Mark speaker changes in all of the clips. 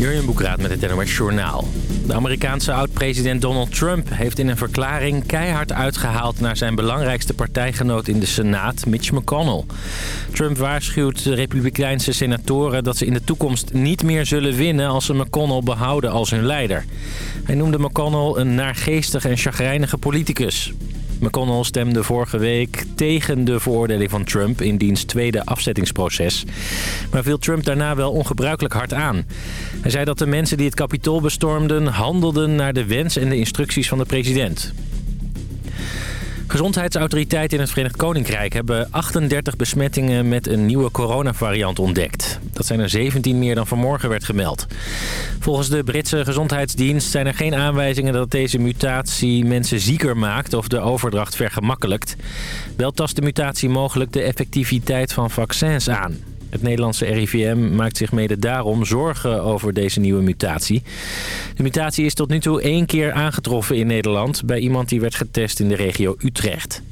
Speaker 1: Jurjen Boekraat met het NOS Journaal. De Amerikaanse oud-president Donald Trump heeft in een verklaring keihard uitgehaald naar zijn belangrijkste partijgenoot in de Senaat, Mitch McConnell. Trump waarschuwt de republikeinse senatoren dat ze in de toekomst niet meer zullen winnen als ze McConnell behouden als hun leider. Hij noemde McConnell een naargeestige en chagrijnige politicus. McConnell stemde vorige week tegen de veroordeling van Trump in diens tweede afzettingsproces. Maar viel Trump daarna wel ongebruikelijk hard aan. Hij zei dat de mensen die het kapitool bestormden handelden naar de wens en de instructies van de president. Gezondheidsautoriteiten in het Verenigd Koninkrijk hebben 38 besmettingen met een nieuwe coronavariant ontdekt. Dat zijn er 17 meer dan vanmorgen werd gemeld. Volgens de Britse gezondheidsdienst zijn er geen aanwijzingen dat deze mutatie mensen zieker maakt of de overdracht vergemakkelijkt. Wel tast de mutatie mogelijk de effectiviteit van vaccins aan. Het Nederlandse RIVM maakt zich mede daarom zorgen over deze nieuwe mutatie. De mutatie is tot nu toe één keer aangetroffen in Nederland... bij iemand die werd getest in de regio Utrecht.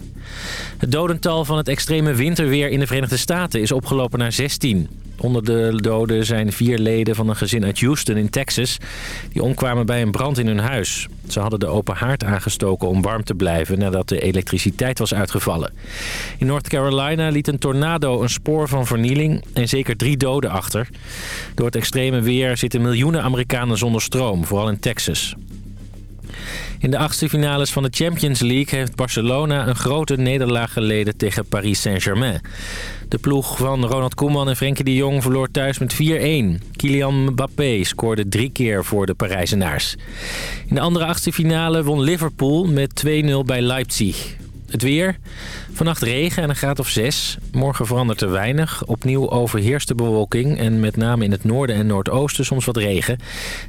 Speaker 1: Het dodental van het extreme winterweer in de Verenigde Staten is opgelopen naar 16. Onder de doden zijn vier leden van een gezin uit Houston in Texas... die omkwamen bij een brand in hun huis. Ze hadden de open haard aangestoken om warm te blijven... nadat de elektriciteit was uitgevallen. In North Carolina liet een tornado een spoor van vernieling... en zeker drie doden achter. Door het extreme weer zitten miljoenen Amerikanen zonder stroom, vooral in Texas. In de achtste finales van de Champions League heeft Barcelona een grote nederlaag geleden tegen Paris Saint-Germain. De ploeg van Ronald Koeman en Frenkie de Jong verloor thuis met 4-1. Kylian Mbappé scoorde drie keer voor de Parijzenaars. In de andere achtste finale won Liverpool met 2-0 bij Leipzig. Het weer. Vannacht regen en een graad of 6. Morgen verandert er weinig. Opnieuw overheerst de bewolking en met name in het noorden en noordoosten soms wat regen.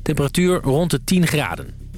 Speaker 1: Temperatuur rond de 10 graden.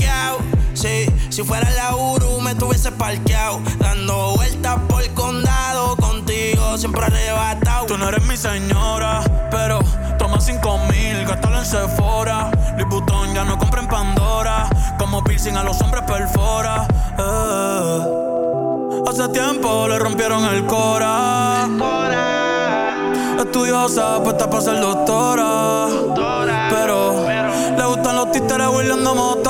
Speaker 2: parqueado. Si fuera la Uru me tuviese parqueado. Dando vueltas por el condado, contigo siempre arrebatado.
Speaker 3: Tú no eres mi señora, pero toma cinco mil, gástalo en Sephora. Louis ya no compra en Pandora. Como piercing a los hombres perfora. Eh. Hace tiempo le rompieron el cora. Estudiosa, puesta para ser doctora. doctora pero, pero, le gustan los títeres huirleando motor.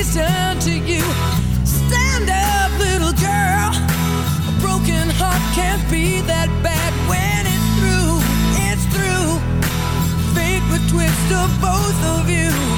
Speaker 3: reason to you. Stand up, little girl. A broken heart can't be that bad when it's through. It's through. Fate would twist of both of you.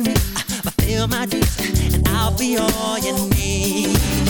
Speaker 3: in it, my dreams, and I'll be all you need.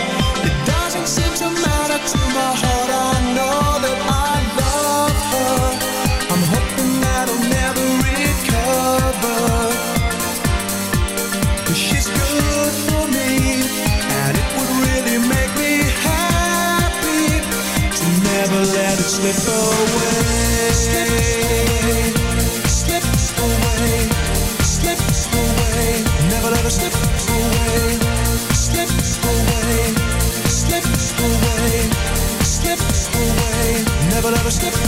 Speaker 4: slip away. Slip, slip away. Slip, away. Never let us slip away. Slip away. Slip away. Slip away. Never let her slip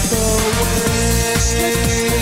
Speaker 4: slip away.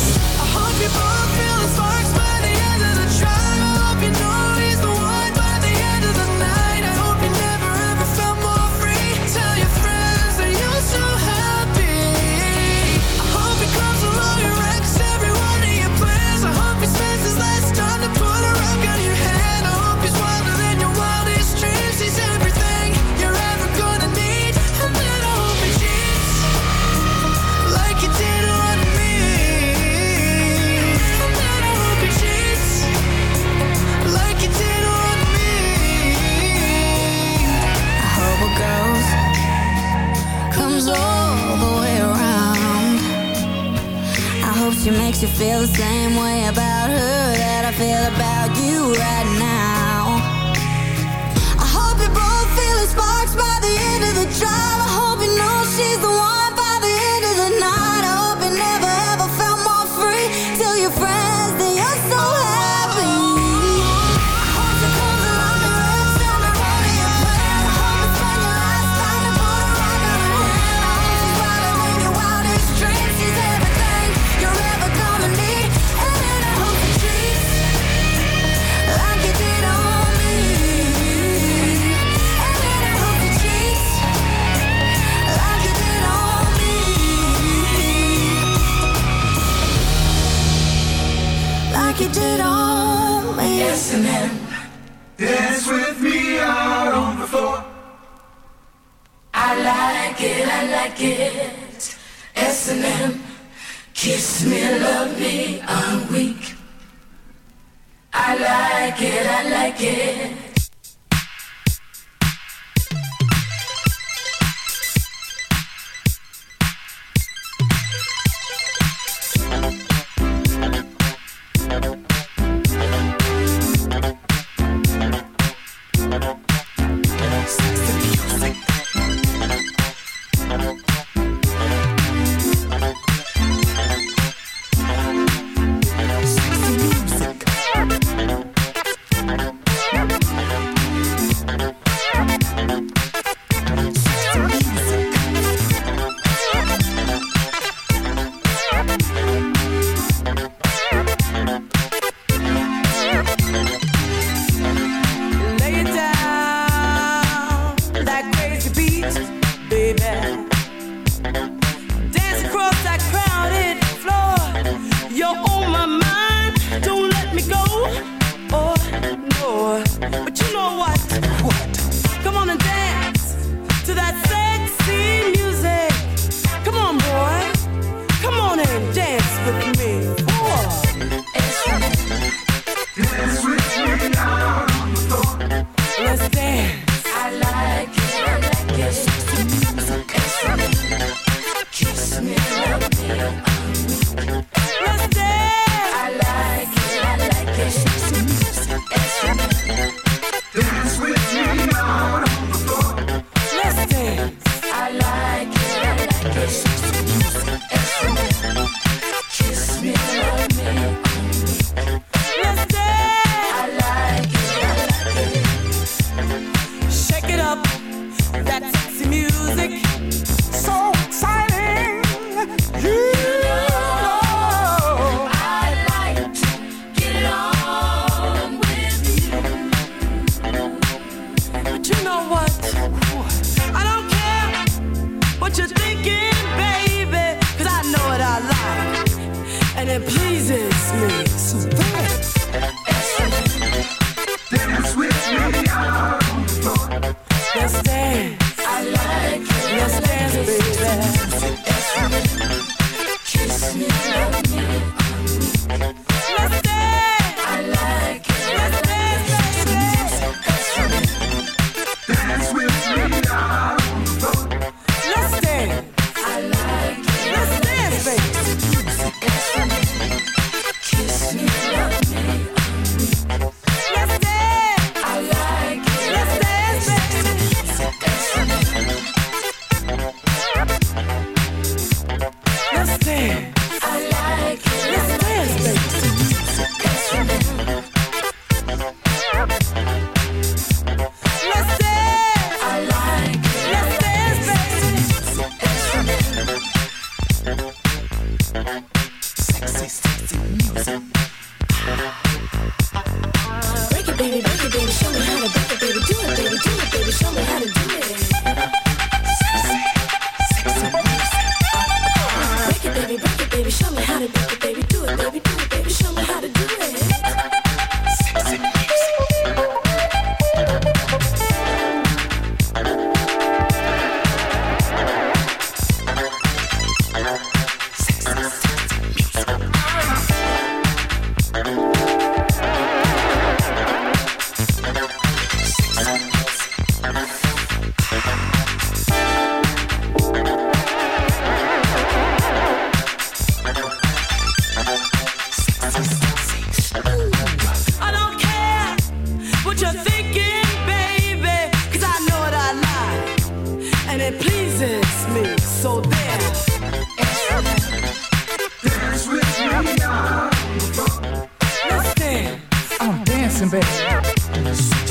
Speaker 5: feel the
Speaker 6: same.
Speaker 7: In bed.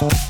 Speaker 7: Thank you.